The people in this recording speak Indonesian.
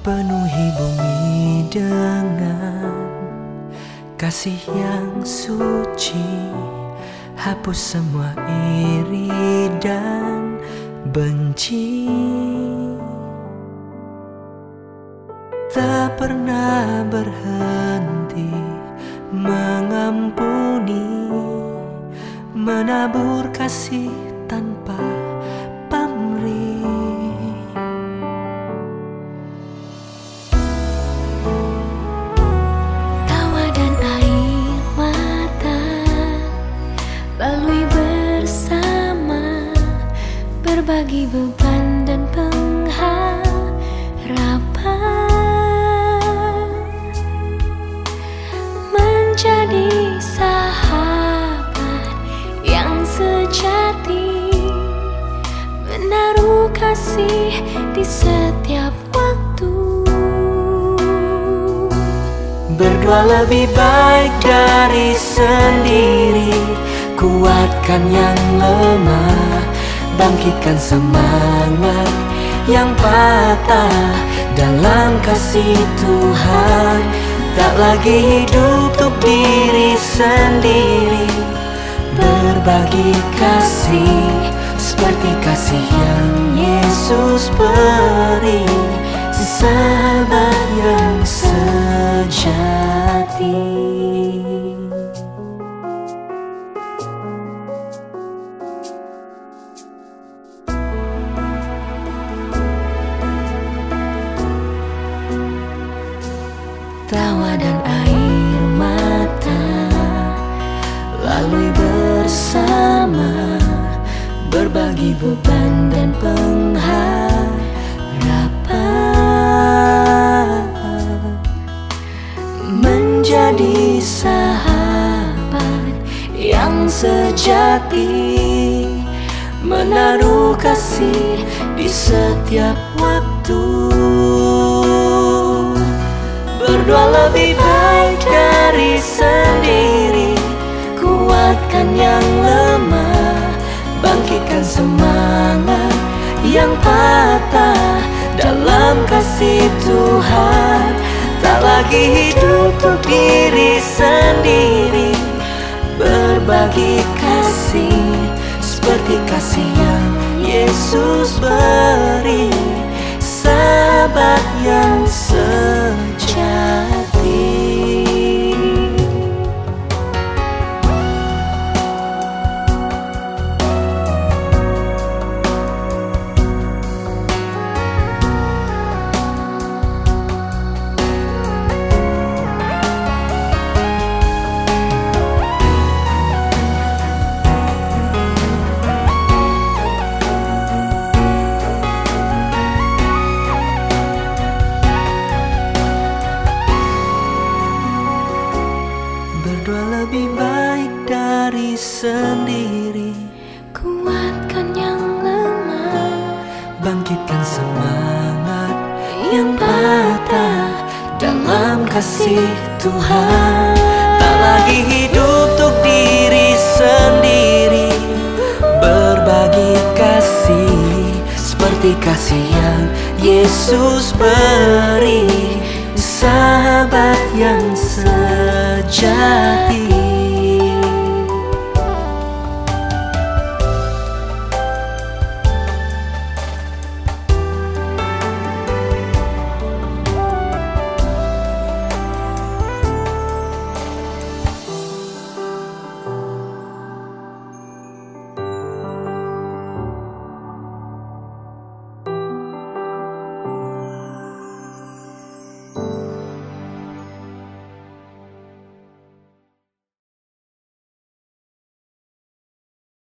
Penuhi bumi dengan kasih yang suci. Hapus semua iri dan benci. Tak pernah berhenti mengampuni Menabur kasih berbagi beban dan pengharapan menjadi sahabat yang sejati. Menaruh kasih di setiap waktu. Berdua lebih baik dari sendiri. Kuatkan yang lemah bangkitkan semangat yang patah dalam kasih Tuhan. Tak lagi hidup untuk diri sendiri. Berbagi kasih seperti kasih yang Yesus beri. Sahabat yang sejati dan air mata Lalui bersama Berbagi beban dan pengharapan Menjadi sahabat yang sejati Menaruh kasih di setiap waktu lebih baik dari sendiri. Kuatkan yang lemah Bangkitkan semangat yang patah. Dalam kasih Tuhan Tak lagi hidup untuk diri sendiri. Berbagi kasih Seperti kasih yang Yesus beri lebih baik dari sendiri. Kuatkan yang lemah. Bangkitkan semangat yang patah Dalam kasih Tuhan. Tak lagi hidup untuk diri sendiri. Berbagi kasih Seperti kasih yang Yesus beri. Sahabat yang sejati